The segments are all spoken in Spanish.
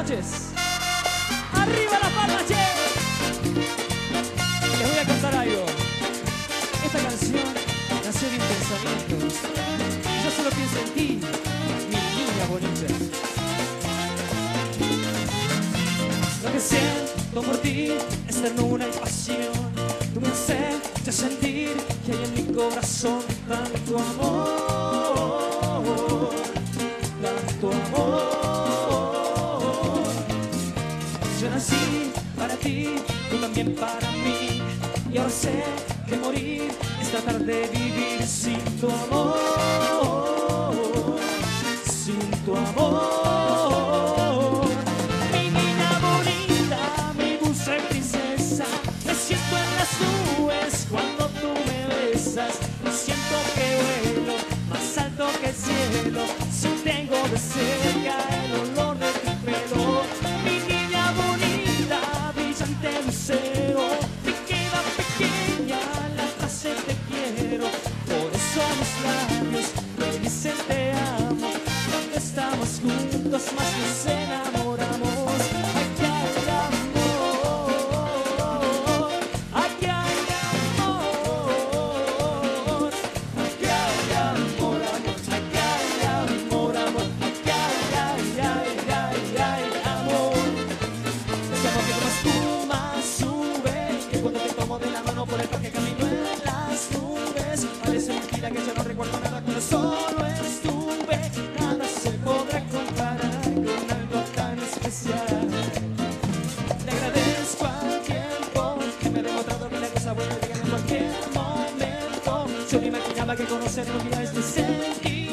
noches. Arriba la palma, che. Les voy a contar algo. Esta canción nació de un pensamiento. Yo solo pienso en ti, mi niña bonita. Lo que siento por ti es ternura y pasión. Tú me haces sentir que hay en mi corazón tanto amor, Yo nací para ti, tú también para mí. Y ahora sé que morir es tratar de vivir sin tu amor, sin tu amor. Mi niña bonita, mi dulce princesa, me siento en las nubes cuando tú me besas. Me siento que vuelo más alto que el cielo. Si tengo de cerca Yo no imaginaba que conocer tuviera este sentimiento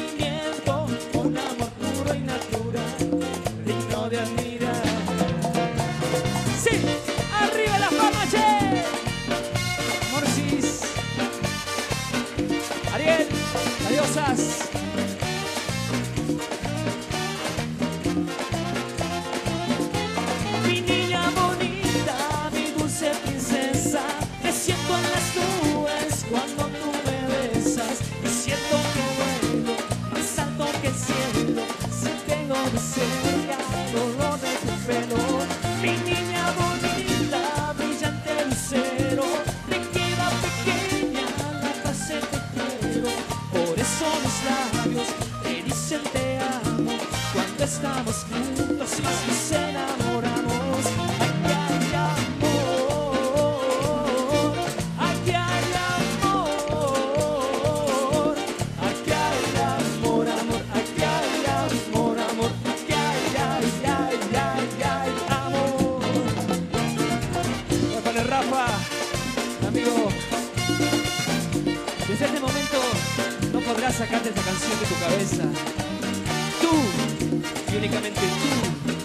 mi niña bonita, brillante lucero, me queda pequeña la frase te quiero. Por eso mis labios te dicen te amo. Cuando estamos juntos más Desde este momento no podrás sacarte esta canción de tu cabeza. Tú, y únicamente tú,